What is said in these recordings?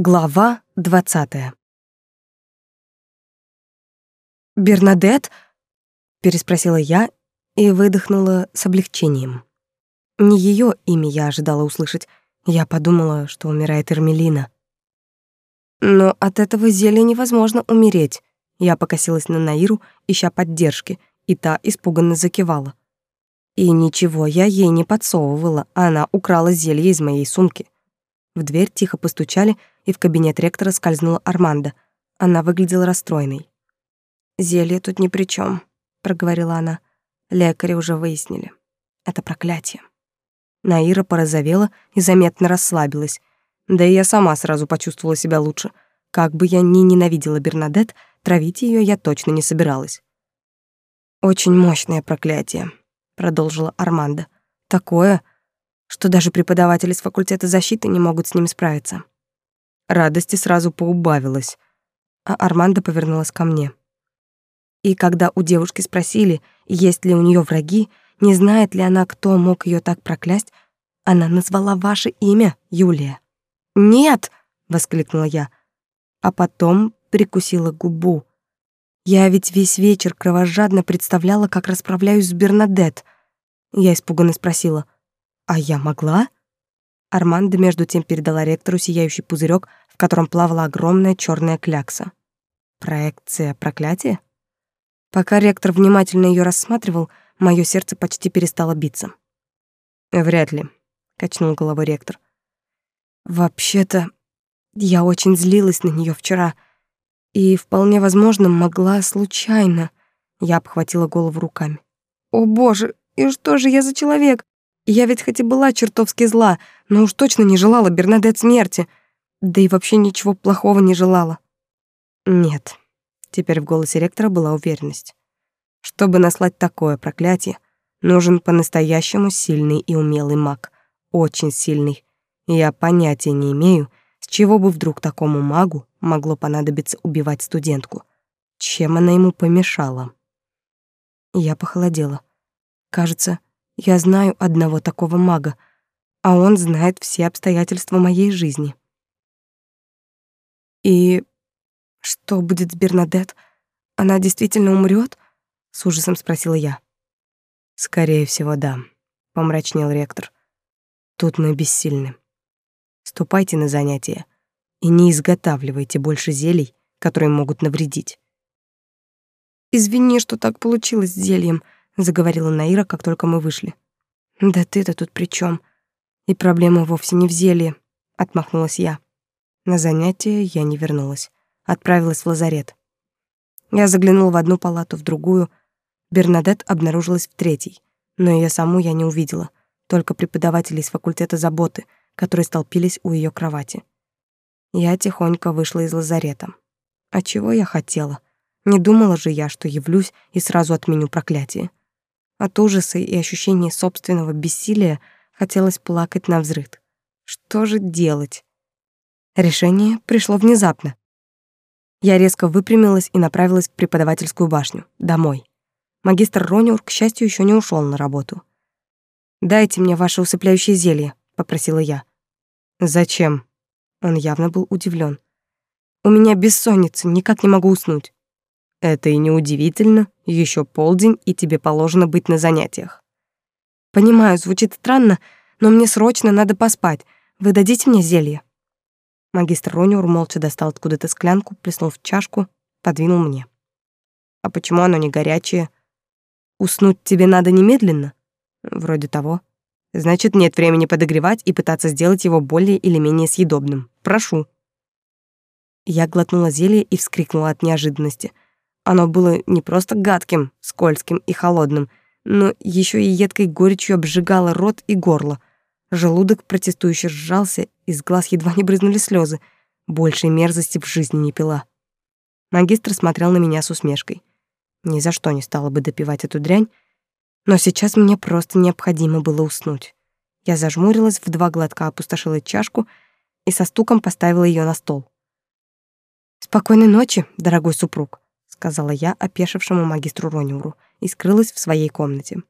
Глава двадцатая. «Бернадет?» — переспросила я и выдохнула с облегчением. Не ее имя я ожидала услышать. Я подумала, что умирает Эрмелина. Но от этого зелья невозможно умереть. Я покосилась на Наиру, ища поддержки, и та испуганно закивала. И ничего я ей не подсовывала, она украла зелье из моей сумки. В дверь тихо постучали, и в кабинет ректора скользнула Армандо. Она выглядела расстроенной. «Зелье тут ни при чем, проговорила она. «Лекари уже выяснили. Это проклятие». Наира порозовела и заметно расслабилась. Да и я сама сразу почувствовала себя лучше. Как бы я ни ненавидела Бернадет, травить ее я точно не собиралась. «Очень мощное проклятие», — продолжила Армандо. «Такое, что даже преподаватели с факультета защиты не могут с ним справиться. Радости сразу поубавилось, а Армандо повернулась ко мне. И когда у девушки спросили, есть ли у нее враги, не знает ли она, кто мог ее так проклясть, она назвала ваше имя, Юлия. «Нет!» — воскликнула я, а потом прикусила губу. Я ведь весь вечер кровожадно представляла, как расправляюсь с Бернадет. Я испуганно спросила, «А я могла?» Армандо между тем передала ректору сияющий пузырек, в котором плавала огромная черная клякса. Проекция проклятия? Пока ректор внимательно ее рассматривал, мое сердце почти перестало биться. «Вряд ли», — качнул головой ректор. «Вообще-то, я очень злилась на нее вчера, и, вполне возможно, могла случайно...» Я обхватила голову руками. «О, боже, и что же я за человек? Я ведь хоть и была чертовски зла, но уж точно не желала Бернадет смерти. Да и вообще ничего плохого не желала. Нет. Теперь в голосе ректора была уверенность. Чтобы наслать такое проклятие, нужен по-настоящему сильный и умелый маг. Очень сильный. Я понятия не имею, с чего бы вдруг такому магу могло понадобиться убивать студентку. Чем она ему помешала? Я похолодела. Кажется, я знаю одного такого мага, а он знает все обстоятельства моей жизни. И что будет с Бернадет? Она действительно умрет? с ужасом спросила я. Скорее всего, да, помрачнел ректор. Тут мы бессильны. Ступайте на занятия и не изготавливайте больше зелий, которые могут навредить. Извини, что так получилось с зельем, заговорила Наира, как только мы вышли. Да ты-то тут при чем? И проблема вовсе не в зелье, отмахнулась я. На занятие я не вернулась, отправилась в лазарет. Я заглянула в одну палату, в другую. Бернадет обнаружилась в третьей, но ее саму я не увидела, только преподавателей из факультета заботы, которые столпились у ее кровати. Я тихонько вышла из лазарета. А чего я хотела? Не думала же я, что явлюсь и сразу отменю проклятие. От ужаса и ощущения собственного бессилия хотелось плакать на взрыд. Что же делать? Решение пришло внезапно. Я резко выпрямилась и направилась в преподавательскую башню, домой. Магистр Рониур, к счастью, еще не ушел на работу. «Дайте мне ваше усыпляющее зелье», — попросила я. «Зачем?» Он явно был удивлен. «У меня бессонница, никак не могу уснуть». Это и не удивительно, еще полдень, и тебе положено быть на занятиях. Понимаю, звучит странно, но мне срочно надо поспать. Вы дадите мне зелье? Магистр Рониур молча достал откуда-то склянку, плеснул в чашку, подвинул мне. А почему оно не горячее? Уснуть тебе надо немедленно? Вроде того. Значит, нет времени подогревать и пытаться сделать его более или менее съедобным. Прошу. Я глотнула зелье и вскрикнула от неожиданности — оно было не просто гадким, скользким и холодным, но еще и едкой горечью обжигало рот и горло. Желудок протестующе сжался, из глаз едва не брызнули слезы. Большей мерзости в жизни не пила. Магистр смотрел на меня с усмешкой. Ни за что не стала бы допивать эту дрянь, но сейчас мне просто необходимо было уснуть. Я зажмурилась, в два глотка опустошила чашку и со стуком поставила ее на стол. «Спокойной ночи, дорогой супруг», сказала я опешившему магистру Рониуру и скрылась в своей комнате.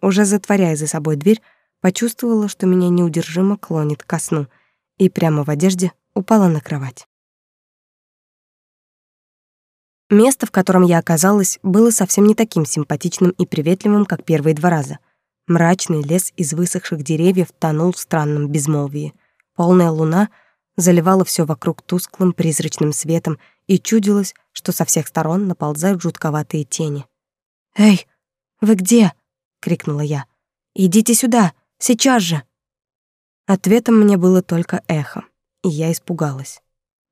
Уже затворяя за собой дверь, почувствовала, что меня неудержимо клонит ко сну, и прямо в одежде упала на кровать. Место, в котором я оказалась, было совсем не таким симпатичным и приветливым, как первые два раза. Мрачный лес из высохших деревьев тонул в странном безмолвии. Полная луна заливала все вокруг тусклым призрачным светом, и чудилось, что со всех сторон наползают жутковатые тени. «Эй, вы где?» — крикнула я. «Идите сюда, сейчас же!» Ответом мне было только эхо, и я испугалась.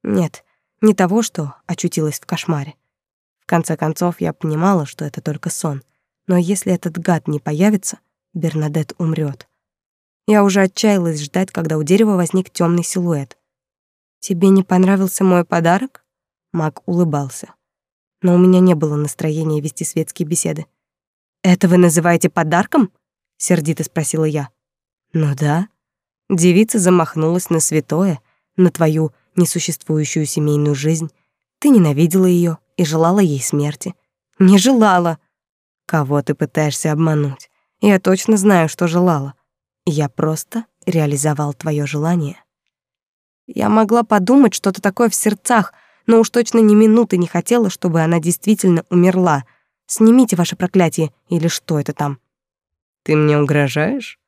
Нет, не того, что очутилась в кошмаре. В конце концов, я понимала, что это только сон. Но если этот гад не появится, Бернадет умрет. Я уже отчаялась ждать, когда у дерева возник темный силуэт. «Тебе не понравился мой подарок?» Мак улыбался. Но у меня не было настроения вести светские беседы. «Это вы называете подарком?» — сердито спросила я. «Ну да». Девица замахнулась на святое, на твою несуществующую семейную жизнь. Ты ненавидела ее, и желала ей смерти. Не желала. Кого ты пытаешься обмануть? Я точно знаю, что желала. Я просто реализовал твое желание. Я могла подумать что-то такое в сердцах, но уж точно ни минуты не хотела, чтобы она действительно умерла. Снимите ваше проклятие или что это там. Ты мне угрожаешь?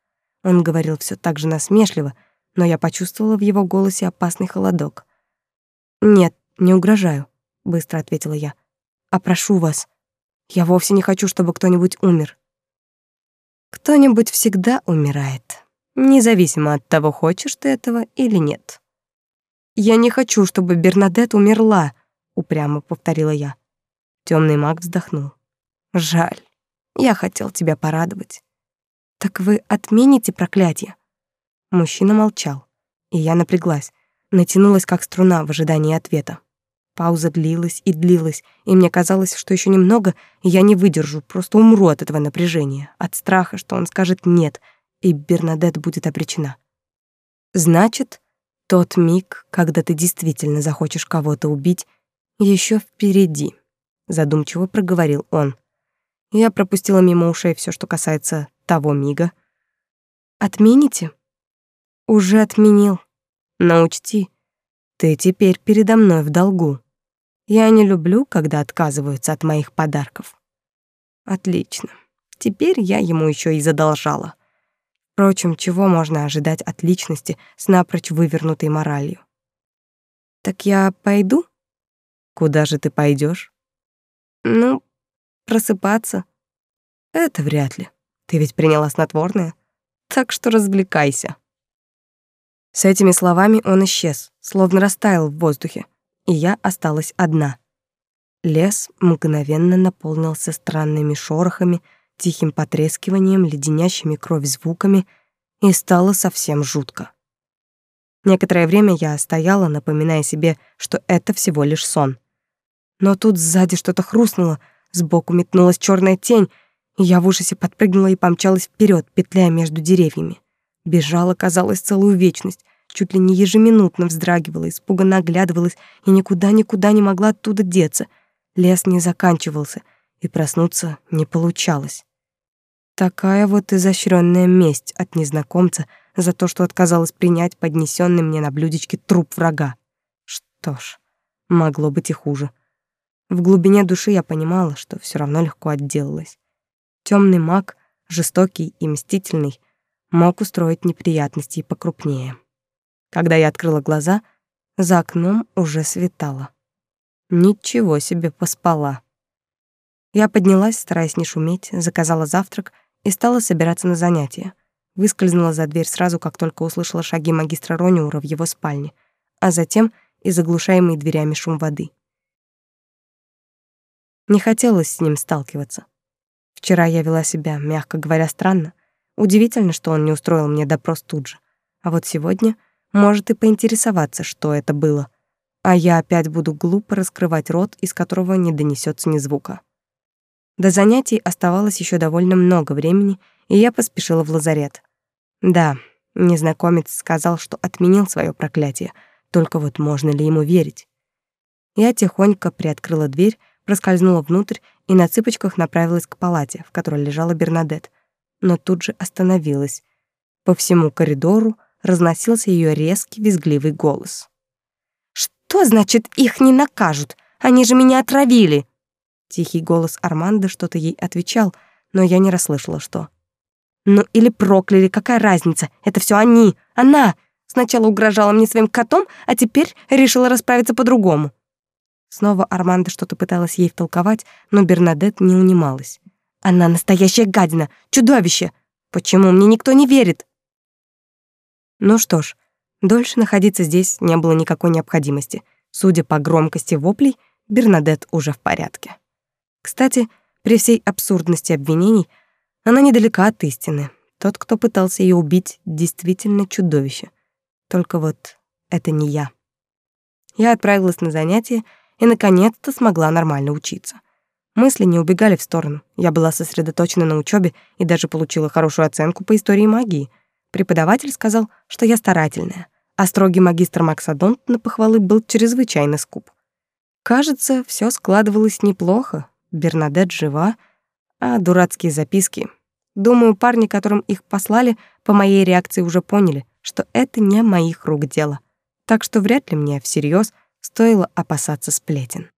Он говорил все так же насмешливо, но я почувствовала в его голосе опасный холодок. Нет, не угрожаю быстро ответила я. А прошу вас, я вовсе не хочу, чтобы кто-нибудь умер. Кто-нибудь всегда умирает, независимо от того, хочешь ты этого или нет. Я не хочу, чтобы Бернадет умерла, упрямо повторила я. Темный маг вздохнул. Жаль. Я хотел тебя порадовать. Так вы отмените проклятие? Мужчина молчал, и я напряглась, натянулась как струна в ожидании ответа. Пауза длилась и длилась, и мне казалось, что еще немного, и я не выдержу, просто умру от этого напряжения, от страха, что он скажет «нет», и Бернадет будет обречена. Значит, тот миг, когда ты действительно захочешь кого-то убить, еще впереди, задумчиво проговорил он. Я пропустила мимо ушей все, что касается того мига. Отмените? Уже отменил. Но учти, ты теперь передо мной в долгу. Я не люблю, когда отказываются от моих подарков. Отлично. Теперь я ему еще и задолжала. Впрочем, чего можно ожидать от личности с напрочь вывернутой моралью? Так я пойду? Куда же ты пойдешь? Ну, просыпаться. Это вряд ли. Ты ведь приняла снотворное. Так что развлекайся. С этими словами он исчез, словно растаял в воздухе и я осталась одна. Лес мгновенно наполнился странными шорохами, тихим потрескиванием, леденящими кровь звуками, и стало совсем жутко. Некоторое время я стояла, напоминая себе, что это всего лишь сон. Но тут сзади что-то хрустнуло, сбоку метнулась черная тень, и я в ужасе подпрыгнула и помчалась вперед, петляя между деревьями. Бежала, казалось, целую вечность, чуть ли не ежеминутно вздрагивала, испуганно оглядывалась и никуда-никуда не могла оттуда деться. Лес не заканчивался, и проснуться не получалось. Такая вот изощренная месть от незнакомца за то, что отказалась принять поднесенный мне на блюдечке труп врага. Что ж, могло быть и хуже. В глубине души я понимала, что все равно легко отделалась. Темный маг, жестокий и мстительный, мог устроить неприятности и покрупнее. Когда я открыла глаза, за окном уже светало. Ничего себе поспала. Я поднялась, стараясь не шуметь, заказала завтрак и стала собираться на занятия. Выскользнула за дверь сразу, как только услышала шаги магистра Рониура в его спальне, а затем и заглушаемый дверями шум воды. Не хотелось с ним сталкиваться. Вчера я вела себя, мягко говоря, странно. Удивительно, что он не устроил мне допрос тут же. А вот сегодня может и поинтересоваться, что это было. А я опять буду глупо раскрывать рот, из которого не донесется ни звука. До занятий оставалось еще довольно много времени, и я поспешила в лазарет. Да, незнакомец сказал, что отменил свое проклятие, только вот можно ли ему верить? Я тихонько приоткрыла дверь, проскользнула внутрь и на цыпочках направилась к палате, в которой лежала Бернадет, но тут же остановилась. По всему коридору разносился ее резкий визгливый голос. Что значит их не накажут? Они же меня отравили. Тихий голос Армандо что-то ей отвечал, но я не расслышала, что. Ну или прокляли, какая разница? Это все они, она. Сначала угрожала мне своим котом, а теперь решила расправиться по-другому. Снова Армандо что-то пыталась ей втолковать, но Бернадет не унималась. Она настоящая гадина, чудовище. Почему мне никто не верит? Ну что ж, дольше находиться здесь не было никакой необходимости. Судя по громкости воплей, Бернадет уже в порядке. Кстати, при всей абсурдности обвинений, она недалека от истины. Тот, кто пытался ее убить, действительно чудовище. Только вот это не я. Я отправилась на занятия и, наконец-то, смогла нормально учиться. Мысли не убегали в сторону. Я была сосредоточена на учебе и даже получила хорошую оценку по истории магии. Преподаватель сказал, что я старательная, а строгий магистр Максадонт на похвалы был чрезвычайно скуп. Кажется, все складывалось неплохо. Бернадет жива, а дурацкие записки. Думаю, парни, которым их послали, по моей реакции уже поняли, что это не моих рук дело. Так что вряд ли мне всерьез стоило опасаться сплетен.